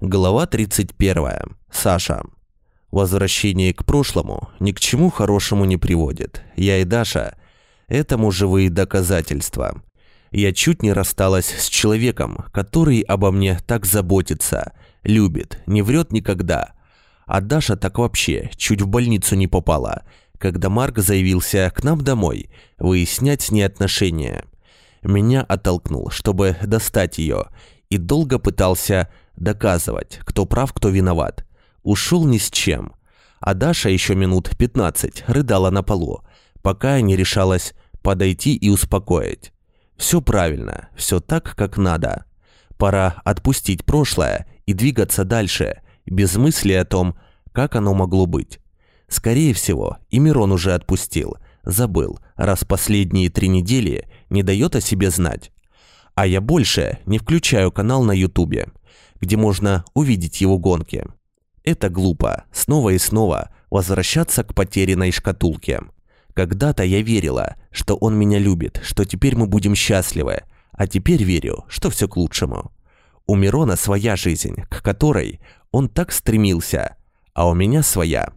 Глава 31. Саша. Возвращение к прошлому ни к чему хорошему не приводит. Я и Даша – этому живые доказательства. Я чуть не рассталась с человеком, который обо мне так заботится, любит, не врет никогда. А Даша так вообще чуть в больницу не попала, когда Марк заявился к нам домой выяснять с ней отношения. Меня оттолкнул, чтобы достать ее, и долго пытался доказывать, кто прав, кто виноват. Ушел ни с чем. А Даша еще минут 15 рыдала на полу, пока не решалась подойти и успокоить. Все правильно, все так, как надо. Пора отпустить прошлое и двигаться дальше, без мысли о том, как оно могло быть. Скорее всего, и Мирон уже отпустил, забыл, раз последние три недели не дает о себе знать. А я больше не включаю канал на ютубе где можно увидеть его гонки. Это глупо, снова и снова возвращаться к потерянной шкатулке. Когда-то я верила, что он меня любит, что теперь мы будем счастливы, а теперь верю, что все к лучшему. У Мирона своя жизнь, к которой он так стремился, а у меня своя.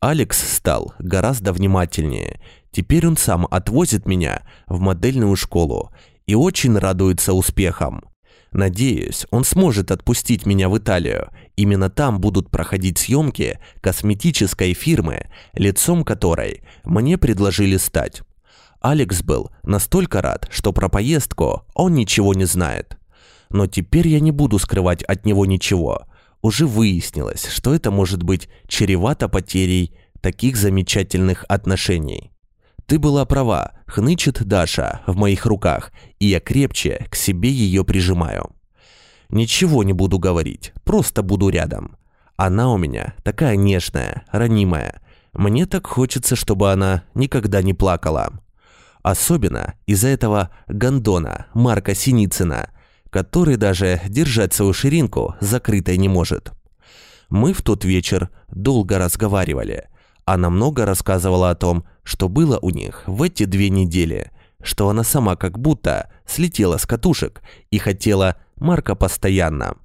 Алекс стал гораздо внимательнее. Теперь он сам отвозит меня в модельную школу и очень радуется успехам. Надеюсь, он сможет отпустить меня в Италию. Именно там будут проходить съемки косметической фирмы, лицом которой мне предложили стать. Алекс был настолько рад, что про поездку он ничего не знает. Но теперь я не буду скрывать от него ничего. Уже выяснилось, что это может быть чревато потерей таких замечательных отношений. Ты была права, хнычет Даша в моих руках, и я крепче к себе ее прижимаю. Ничего не буду говорить, просто буду рядом. Она у меня такая нежная, ранимая. Мне так хочется, чтобы она никогда не плакала. Особенно из-за этого гондона Марка Синицына, который даже держать свою ширинку закрытой не может. Мы в тот вечер долго разговаривали – она много рассказывала о том, что было у них в эти две недели, что она сама как будто слетела с катушек и хотела Марка постоянно.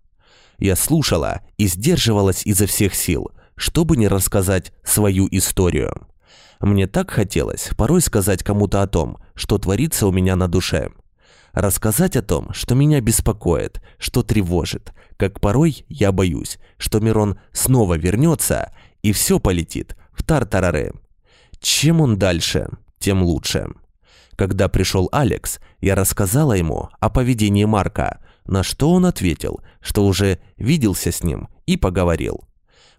Я слушала и сдерживалась изо всех сил, чтобы не рассказать свою историю. Мне так хотелось порой сказать кому-то о том, что творится у меня на душе. Рассказать о том, что меня беспокоит, что тревожит, как порой я боюсь, что Мирон снова вернется и все полетит в тартарары. Чем он дальше, тем лучше. Когда пришел Алекс, я рассказала ему о поведении Марка, на что он ответил, что уже виделся с ним и поговорил.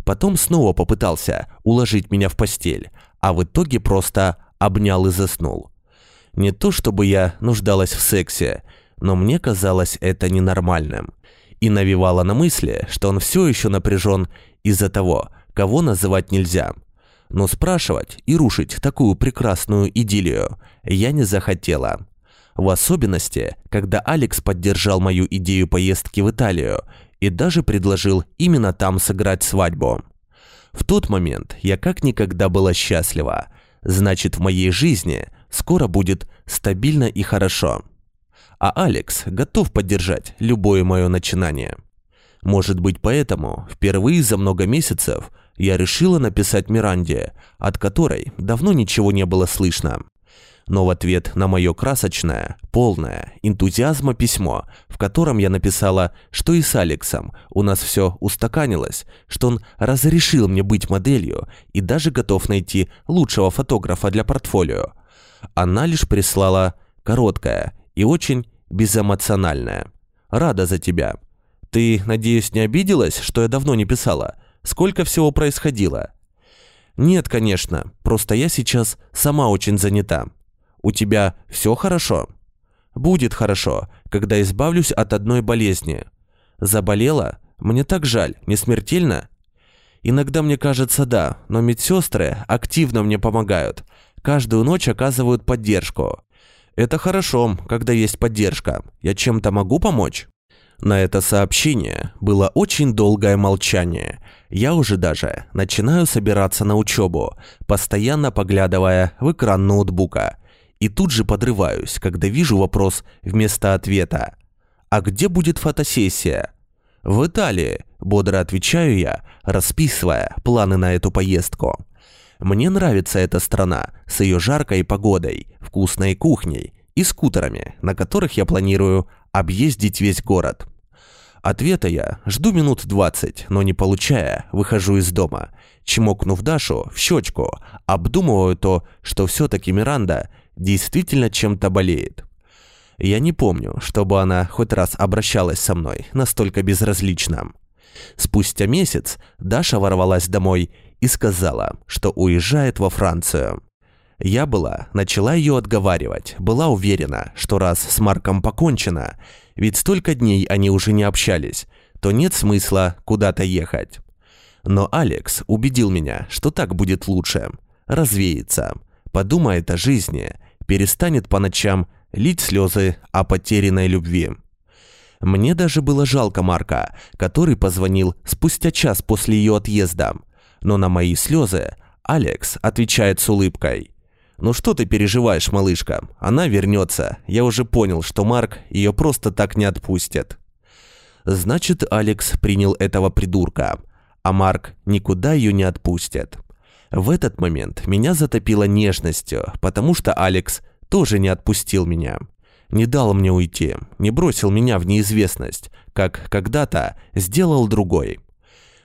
Потом снова попытался уложить меня в постель, а в итоге просто обнял и заснул. Не то чтобы я нуждалась в сексе, но мне казалось это ненормальным. И навевало на мысли, что он все еще напряжен из-за того, кого называть нельзя но спрашивать и рушить такую прекрасную идиллию я не захотела. В особенности, когда Алекс поддержал мою идею поездки в Италию и даже предложил именно там сыграть свадьбу. В тот момент я как никогда была счастлива. Значит, в моей жизни скоро будет стабильно и хорошо. А Алекс готов поддержать любое мое начинание. Может быть, поэтому впервые за много месяцев – я решила написать Миранде, от которой давно ничего не было слышно. Но в ответ на мое красочное, полное энтузиазма письмо, в котором я написала, что и с Алексом у нас все устаканилось, что он разрешил мне быть моделью и даже готов найти лучшего фотографа для портфолио, она лишь прислала короткое и очень безэмоциональное. «Рада за тебя. Ты, надеюсь, не обиделась, что я давно не писала?» Сколько всего происходило? Нет, конечно, просто я сейчас сама очень занята. У тебя все хорошо? Будет хорошо, когда избавлюсь от одной болезни. Заболела? Мне так жаль, не смертельно? Иногда мне кажется, да, но медсестры активно мне помогают. Каждую ночь оказывают поддержку. Это хорошо, когда есть поддержка. Я чем-то могу помочь? На это сообщение было очень долгое молчание. Я уже даже начинаю собираться на учебу, постоянно поглядывая в экран ноутбука. И тут же подрываюсь, когда вижу вопрос вместо ответа. А где будет фотосессия? В Италии. Бодро отвечаю я, расписывая планы на эту поездку. Мне нравится эта страна с ее жаркой погодой, вкусной кухней и скутерами, на которых я планирую объездить весь город. Ответа я жду минут двадцать, но не получая, выхожу из дома. Чмокнув Дашу в щечку, обдумываю то, что все-таки Миранда действительно чем-то болеет. Я не помню, чтобы она хоть раз обращалась со мной настолько безразлично. Спустя месяц Даша ворвалась домой и сказала, что уезжает во Францию. Я была, начала ее отговаривать, была уверена, что раз с Марком покончено, ведь столько дней они уже не общались, то нет смысла куда-то ехать. Но Алекс убедил меня, что так будет лучше. Развеется, подумает о жизни, перестанет по ночам лить слезы о потерянной любви. Мне даже было жалко Марка, который позвонил спустя час после ее отъезда. Но на мои слезы Алекс отвечает с улыбкой. «Ну что ты переживаешь, малышка? Она вернется. Я уже понял, что Марк ее просто так не отпустит». Значит, Алекс принял этого придурка, а Марк никуда ее не отпустит. В этот момент меня затопило нежностью, потому что Алекс тоже не отпустил меня не дал мне уйти, не бросил меня в неизвестность, как когда-то сделал другой.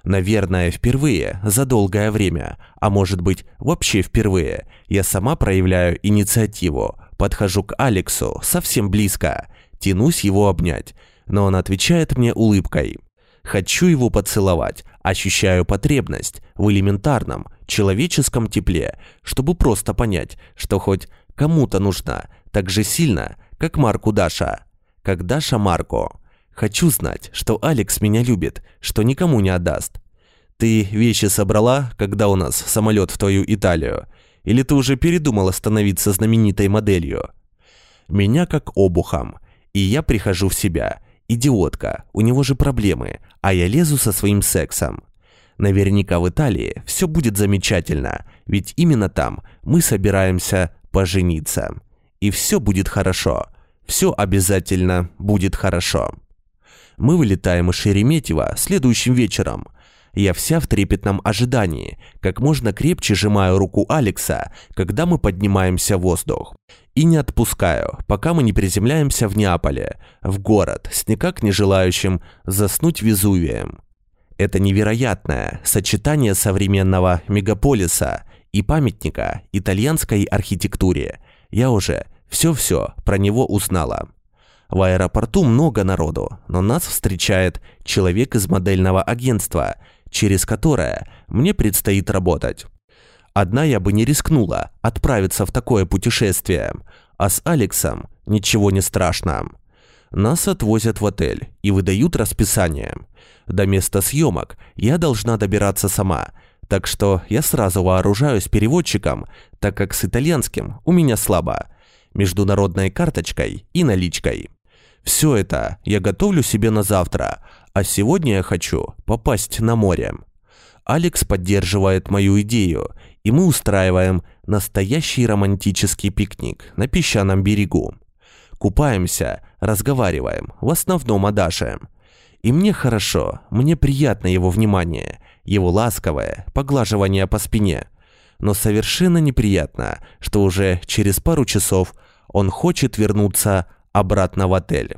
Наверное, впервые за долгое время, а может быть вообще впервые, я сама проявляю инициативу, подхожу к Алексу совсем близко, тянусь его обнять, но он отвечает мне улыбкой. Хочу его поцеловать, ощущаю потребность в элементарном, человеческом тепле, чтобы просто понять, что хоть кому-то нужна так же сильно, как Марку Даша. Как Даша Марко. Хочу знать, что Алекс меня любит, что никому не отдаст. Ты вещи собрала, когда у нас самолет в твою Италию? Или ты уже передумала становиться знаменитой моделью? Меня как обухом. И я прихожу в себя. Идиотка, у него же проблемы, а я лезу со своим сексом. Наверняка в Италии все будет замечательно, ведь именно там мы собираемся пожениться и все будет хорошо. Все обязательно будет хорошо. Мы вылетаем из Шереметьево следующим вечером. Я вся в трепетном ожидании, как можно крепче сжимаю руку Алекса, когда мы поднимаемся в воздух. И не отпускаю, пока мы не приземляемся в Неаполе, в город, с никак не желающим заснуть Везувием. Это невероятное сочетание современного мегаполиса и памятника итальянской архитектуре – я уже все-все про него узнала. В аэропорту много народу, но нас встречает человек из модельного агентства, через которое мне предстоит работать. Одна я бы не рискнула отправиться в такое путешествие, а с Алексом ничего не страшно. Нас отвозят в отель и выдают расписание. До места съемок я должна добираться сама – так что я сразу вооружаюсь переводчиком, так как с итальянским у меня слабо. Международной карточкой и наличкой. Все это я готовлю себе на завтра, а сегодня я хочу попасть на море. Алекс поддерживает мою идею, и мы устраиваем настоящий романтический пикник на песчаном берегу. Купаемся, разговариваем, в основном о Даше. И мне хорошо, мне приятно его внимание – его ласковое поглаживание по спине. Но совершенно неприятно, что уже через пару часов он хочет вернуться обратно в отель.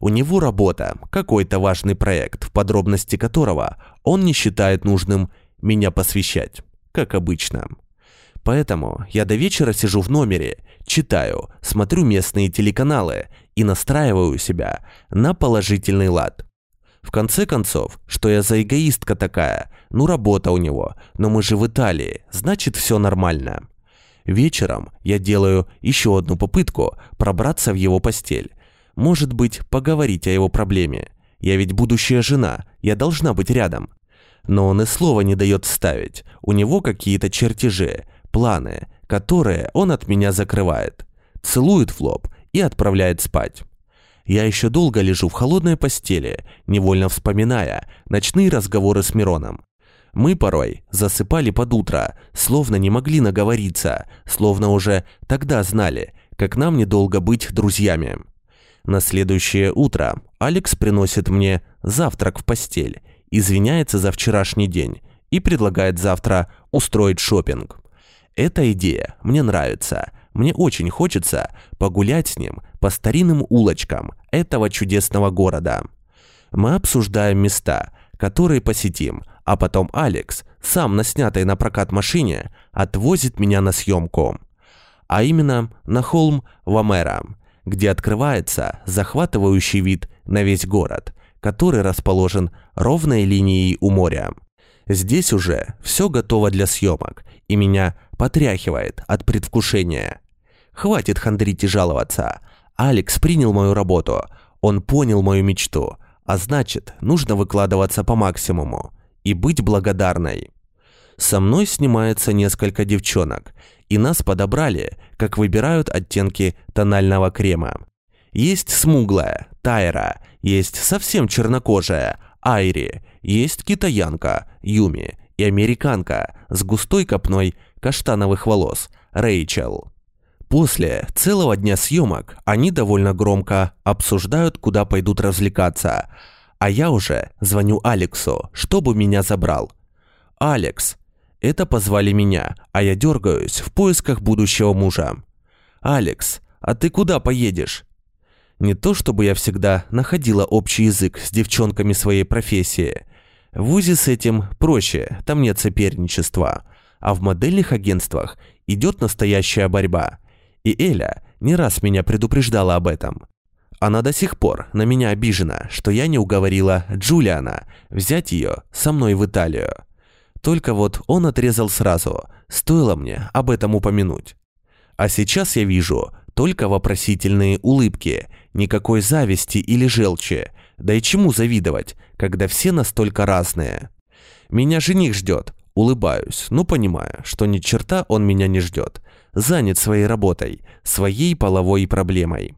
У него работа, какой-то важный проект, в подробности которого он не считает нужным меня посвящать, как обычно. Поэтому я до вечера сижу в номере, читаю, смотрю местные телеканалы и настраиваю себя на положительный лад. В конце концов, что я за эгоистка такая? Ну, работа у него, но мы же в Италии, значит, все нормально. Вечером я делаю еще одну попытку пробраться в его постель. Может быть, поговорить о его проблеме. Я ведь будущая жена, я должна быть рядом. Но он и слова не дает вставить. У него какие-то чертежи, планы, которые он от меня закрывает. Целует в лоб и отправляет спать. Я еще долго лежу в холодной постели, невольно вспоминая ночные разговоры с Мироном. Мы порой засыпали под утро, словно не могли наговориться, словно уже тогда знали, как нам недолго быть друзьями. На следующее утро Алекс приносит мне завтрак в постель извиняется за вчерашний день и предлагает завтра устроить шопинг. Эта идея мне нравится. Мне очень хочется погулять с ним по старинным улочкам этого чудесного города. Мы обсуждаем места, которые посетим, а потом Алекс, сам на снятой на прокат машине, отвозит меня на съемку. А именно на холм Вамера, где открывается захватывающий вид на весь город, который расположен ровной линией у моря. Здесь уже все готово для съемок, и меня потряхивает от предвкушения. Хватит хандрить и жаловаться. Алекс принял мою работу, он понял мою мечту, а значит, нужно выкладываться по максимуму и быть благодарной. Со мной снимается несколько девчонок, и нас подобрали, как выбирают оттенки тонального крема. Есть смуглая, Тайра, есть совсем чернокожая, Айри, есть китаянка, Юми, и американка с густой копной каштановых волос, Рэйчел. После целого дня съемок они довольно громко обсуждают, куда пойдут развлекаться, а я уже звоню Алексу, чтобы меня забрал. «Алекс!» Это позвали меня, а я дергаюсь в поисках будущего мужа. «Алекс, а ты куда поедешь?» Не то чтобы я всегда находила общий язык с девчонками своей профессии. В ВУЗе с этим проще, там нет соперничества. А в модельных агентствах идет настоящая борьба. И Эля не раз меня предупреждала об этом. Она до сих пор на меня обижена, что я не уговорила Джулиана взять ее со мной в Италию. Только вот он отрезал сразу, стоило мне об этом упомянуть. А сейчас я вижу только вопросительные улыбки, никакой зависти или желчи. Да и чему завидовать, когда все настолько разные? Меня жених ждет, улыбаюсь, ну понимаю, что ни черта он меня не ждет. Занят своей работой, своей половой проблемой.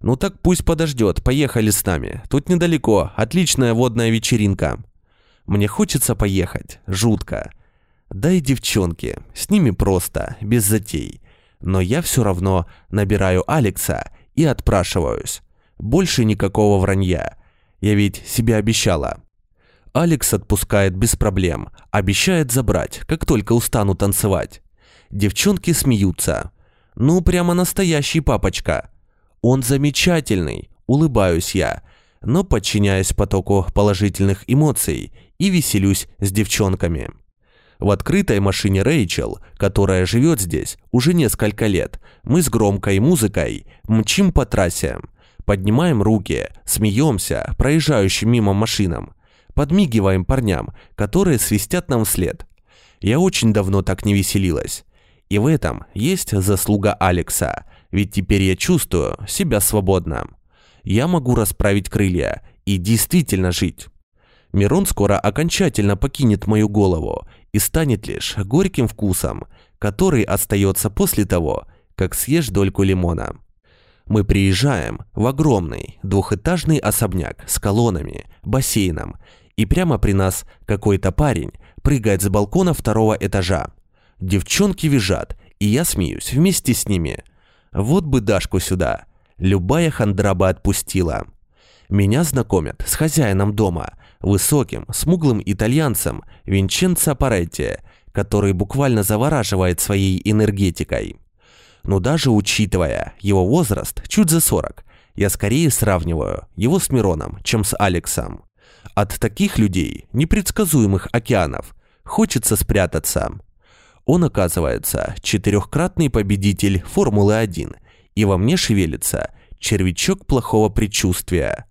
«Ну так пусть подождет, поехали с нами. Тут недалеко, отличная водная вечеринка». Мне хочется поехать, жутко. Да и девчонки, с ними просто, без затей. Но я все равно набираю Алекса и отпрашиваюсь. Больше никакого вранья. Я ведь себе обещала. Алекс отпускает без проблем, обещает забрать, как только устану танцевать. Девчонки смеются. Ну, прямо настоящий папочка. Он замечательный, улыбаюсь я, но подчиняюсь потоку положительных эмоций и веселюсь с девчонками. В открытой машине Рэйчел, которая живет здесь уже несколько лет, мы с громкой музыкой мчим по трассе, поднимаем руки, смеемся проезжающим мимо машинам, подмигиваем парням, которые свистят нам вслед. Я очень давно так не веселилась. И в этом есть заслуга Алекса, ведь теперь я чувствую себя свободно. Я могу расправить крылья и действительно жить. Мирон скоро окончательно покинет мою голову и станет лишь горьким вкусом, который остается после того, как съешь дольку лимона. Мы приезжаем в огромный двухэтажный особняк с колоннами, бассейном, и прямо при нас какой-то парень прыгает с балкона второго этажа. Девчонки визжат, и я смеюсь вместе с ними – вот бы Дашку сюда. Любая хандра бы отпустила. Меня знакомят с хозяином дома, высоким, смуглым итальянцем Винченцо Паретти, который буквально завораживает своей энергетикой. Но даже учитывая его возраст чуть за 40, я скорее сравниваю его с Мироном, чем с Алексом. От таких людей, непредсказуемых океанов, хочется спрятаться. Он, оказывается, четырехкратный победитель Формулы-1, и во мне шевелится червячок плохого предчувствия.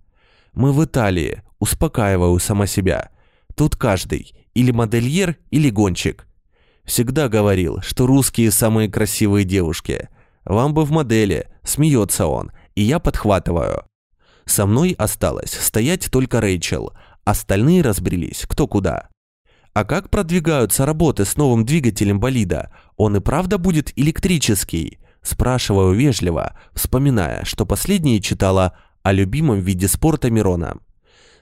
Мы в Италии, успокаиваю сама себя. Тут каждый, или модельер, или гонщик. Всегда говорил, что русские самые красивые девушки. Вам бы в модели, смеется он, и я подхватываю. Со мной осталось стоять только Рэйчел, остальные разбрелись кто куда. А как продвигаются работы с новым двигателем болида? Он и правда будет электрический? Спрашиваю вежливо, вспоминая, что последнее читала о любимом виде спорта Мирона.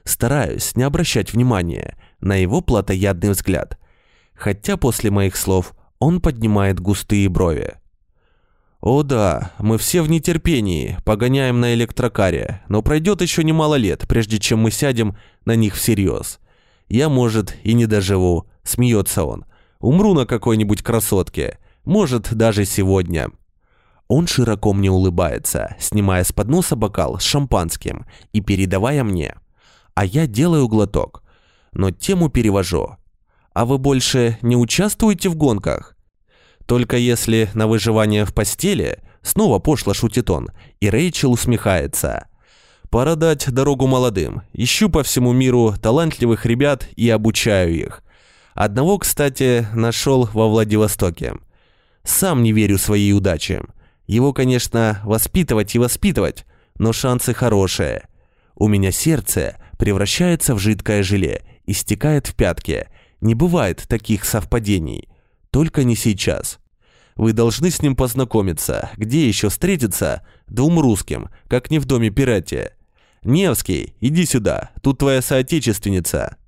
Стараюсь не обращать внимания на его плотоядный взгляд. Хотя после моих слов он поднимает густые брови. «О да, мы все в нетерпении, погоняем на электрокаре, но пройдет еще немало лет, прежде чем мы сядем на них всерьез. Я, может, и не доживу, смеется он. Умру на какой-нибудь красотке. Может, даже сегодня. Он широко мне улыбается, снимая с подноса бокал с шампанским и передавая мне. А я делаю глоток. Но тему перевожу. А вы больше не участвуете в гонках? Только если на выживание в постели, снова пошло шутит он, и Рэйчел усмехается. Пора дать дорогу молодым. Ищу по всему миру талантливых ребят и обучаю их. Одного, кстати, нашел во Владивостоке. Сам не верю своей удаче. Его, конечно, воспитывать и воспитывать, но шансы хорошие. У меня сердце превращается в жидкое желе и стекает в пятки. Не бывает таких совпадений. Только не сейчас. Вы должны с ним познакомиться. Где еще встретиться двум русским, как не в доме пирате? Невский, иди сюда, тут твоя соотечественница.